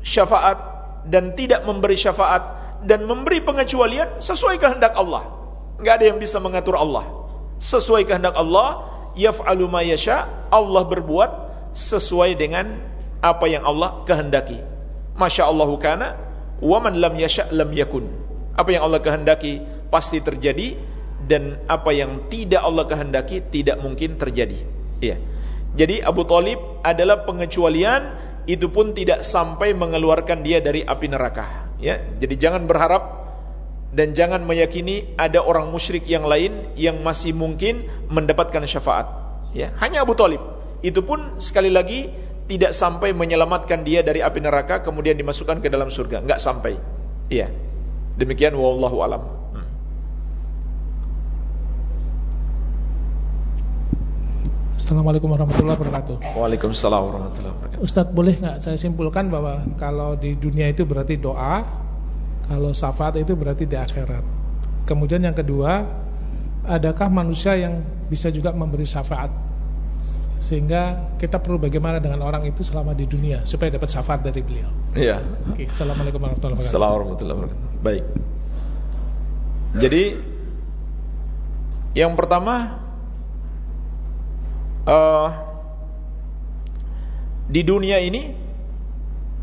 syafaat dan tidak memberi syafaat dan memberi pengecualian sesuai kehendak Allah. Enggak ada yang bisa mengatur Allah. Sesuai kehendak Allah, yaf'alu ma yasha, Allah berbuat sesuai dengan apa yang Allah kehendaki. Masya Allah kana, wa man lam yasha lam yakun. Apa yang Allah kehendaki pasti terjadi dan apa yang tidak Allah kehendaki tidak mungkin terjadi. Iya. Jadi Abu Talib adalah pengecualian itu pun tidak sampai mengeluarkan dia dari api neraka. Ya, jadi jangan berharap dan jangan meyakini ada orang musyrik yang lain yang masih mungkin mendapatkan syafaat. Ya, hanya Abu Talib. Itu pun sekali lagi tidak sampai menyelamatkan dia dari api neraka kemudian dimasukkan ke dalam surga, enggak sampai. Iya. Demikian wallahu alam. Assalamualaikum warahmatullahi wabarakatuh. Waalaikumsalam warahmatullahi wabarakatuh. Ustadz boleh nggak saya simpulkan bahwa kalau di dunia itu berarti doa, kalau syafaat itu berarti di akhirat. Kemudian yang kedua, adakah manusia yang bisa juga memberi syafaat? Sehingga kita perlu bagaimana dengan orang itu selama di dunia supaya dapat syafaat dari beliau. Iya. Oke, Assalamualaikum warahmatullahi wabarakatuh. Assalamualaikum warahmatullahi wabarakatuh. Baik. Jadi yang pertama uh, di dunia ini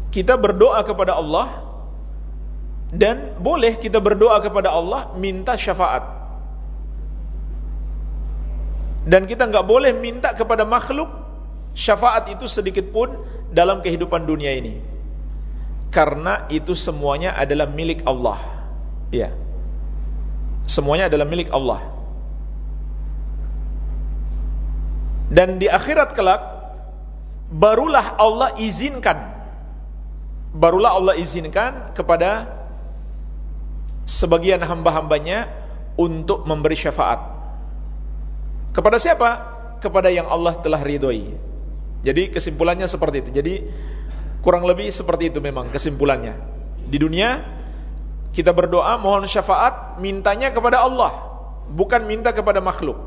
kita berdoa kepada Allah dan boleh kita berdoa kepada Allah minta syafaat. Dan kita nggak boleh minta kepada makhluk syafaat itu sedikit pun dalam kehidupan dunia ini. Karena itu semuanya adalah milik Allah. Ya. Semuanya adalah milik Allah. Dan di akhirat kelak barulah Allah izinkan barulah Allah izinkan kepada sebagian hamba-hambanya untuk memberi syafaat kepada siapa? Kepada yang Allah telah ridhoi. Jadi kesimpulannya seperti itu. Jadi kurang lebih seperti itu memang kesimpulannya. Di dunia kita berdoa mohon syafaat mintanya kepada Allah, bukan minta kepada makhluk.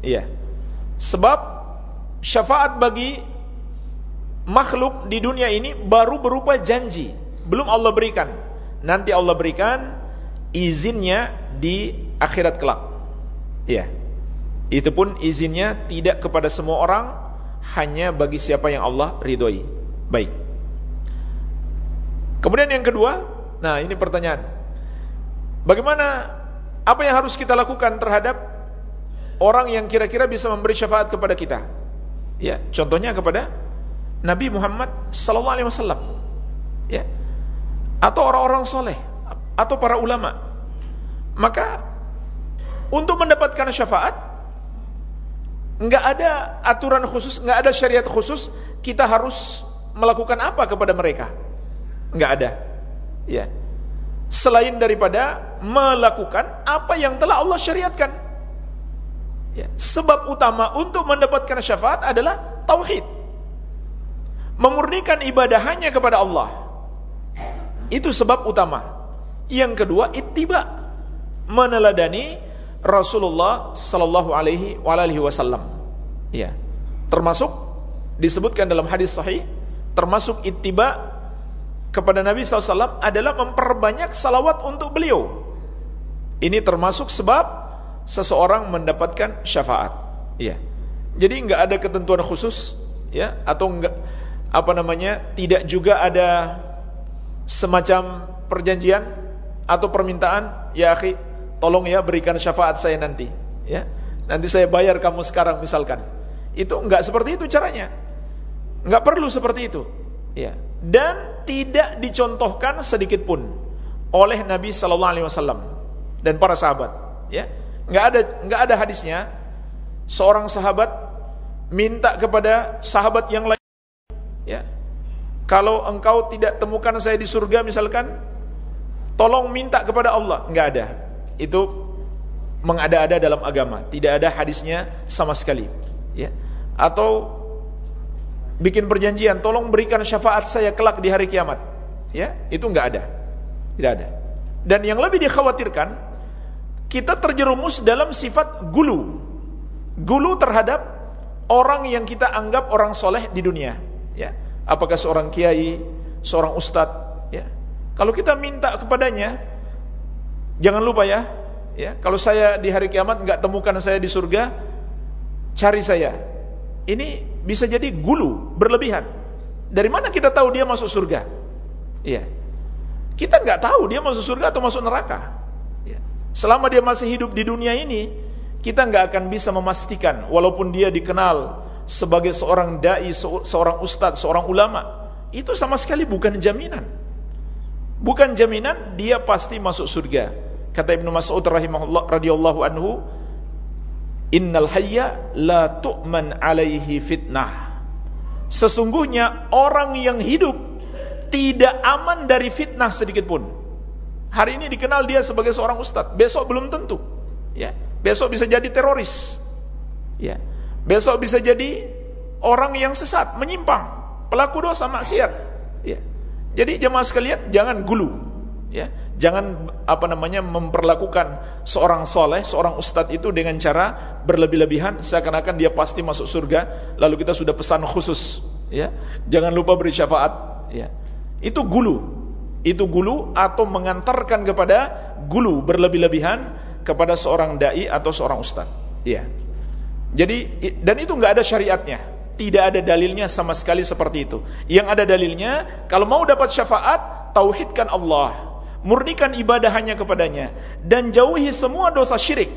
Iya. Sebab syafaat bagi makhluk di dunia ini baru berupa janji, belum Allah berikan. Nanti Allah berikan izinnya di akhirat kelak. Iya. Itu pun izinnya tidak kepada semua orang, hanya bagi siapa yang Allah ridhoi. Baik. Kemudian yang kedua, nah ini pertanyaan. Bagaimana apa yang harus kita lakukan terhadap orang yang kira-kira bisa memberi syafaat kepada kita? Ya, contohnya kepada Nabi Muhammad wasallam. Ya. Atau orang-orang soleh atau para ulama. Maka untuk mendapatkan syafaat nggak ada aturan khusus, nggak ada syariat khusus, kita harus melakukan apa kepada mereka? Nggak ada. Ya. Selain daripada melakukan apa yang telah Allah syariatkan. Ya. Sebab utama untuk mendapatkan syafaat adalah tauhid. Memurnikan ibadah hanya kepada Allah. Itu sebab utama. Yang kedua, ittiba. Meneladani Rasulullah sallallahu alaihi wasallam. Ya. Termasuk disebutkan dalam hadis sahih, termasuk ittiba kepada Nabi SAW adalah memperbanyak salawat untuk beliau. Ini termasuk sebab seseorang mendapatkan syafaat. Ya. Jadi enggak ada ketentuan khusus, ya, atau enggak apa namanya, tidak juga ada semacam perjanjian atau permintaan, ya akhi, tolong ya berikan syafaat saya nanti ya. Nanti saya bayar kamu sekarang misalkan. Itu enggak seperti itu caranya. Enggak perlu seperti itu. Ya dan tidak dicontohkan sedikit pun oleh Nabi sallallahu alaihi wasallam dan para sahabat ya Nggak ada nggak ada hadisnya seorang sahabat minta kepada sahabat yang lain ya. Kalau engkau tidak temukan saya di surga misalkan tolong minta kepada Allah. Nggak ada. Itu mengada-ada dalam agama. Tidak ada hadisnya sama sekali. Ya. Atau bikin perjanjian, tolong berikan syafaat saya kelak di hari kiamat. Ya, itu nggak ada. Tidak ada. Dan yang lebih dikhawatirkan, kita terjerumus dalam sifat gulu. Gulu terhadap orang yang kita anggap orang soleh di dunia. Ya, apakah seorang kiai, seorang ustadz, ya. Kalau kita minta kepadanya, jangan lupa ya, ya. Kalau saya di hari kiamat nggak temukan saya di surga, cari saya. Ini bisa jadi gulu, berlebihan. Dari mana kita tahu dia masuk surga? Iya. Kita nggak tahu dia masuk surga atau masuk neraka. Selama dia masih hidup di dunia ini, kita nggak akan bisa memastikan, walaupun dia dikenal sebagai seorang dai, seorang ustadz, seorang ulama, itu sama sekali bukan jaminan. Bukan jaminan dia pasti masuk surga. Kata Ibnu Mas'ud rahimahullah radhiyallahu anhu, Innal hayya la tu'man alaihi fitnah. Sesungguhnya orang yang hidup tidak aman dari fitnah sedikit pun. Hari ini dikenal dia sebagai seorang ustadz, besok belum tentu. Ya, besok bisa jadi teroris. Ya. Besok bisa jadi orang yang sesat, menyimpang, pelaku dosa maksiat. Ya. Jadi jemaah sekalian jangan gulu. Ya. Jangan apa namanya memperlakukan seorang soleh, seorang ustadz itu dengan cara berlebih-lebihan seakan-akan dia pasti masuk surga. Lalu kita sudah pesan khusus, ya. Jangan lupa beri syafaat, ya. Itu gulu. Itu gulu atau mengantarkan kepada gulu berlebih-lebihan kepada seorang dai atau seorang ustadz, ya. Jadi dan itu nggak ada syariatnya. Tidak ada dalilnya sama sekali seperti itu. Yang ada dalilnya, kalau mau dapat syafaat, tauhidkan Allah. Murnikan ibadah hanya kepadanya. Dan jauhi semua dosa syirik.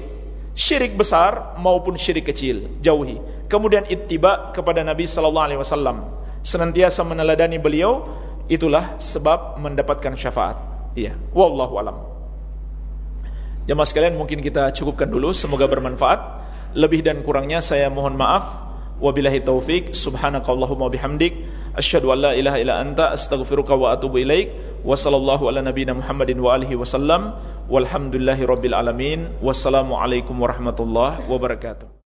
Syirik besar maupun syirik kecil. Jauhi. Kemudian ittiba kepada Nabi sallallahu alaihi wasallam. Senantiasa meneladani beliau itulah sebab mendapatkan syafaat. Iya. Wallahu alam. Jemaah sekalian mungkin kita cukupkan dulu. Semoga bermanfaat. Lebih dan kurangnya saya mohon maaf. Wabillahi taufik subhanakallahumma bihamdik. Asyhadu an la ilaha illa anta astaghfiruka wa atubu ilaik. Wa sallallahu ala nabiyyina Muhammadin wa alihi wasallam walhamdulillahi rabbil alamin. Wassalamu alaikum warahmatullahi wabarakatuh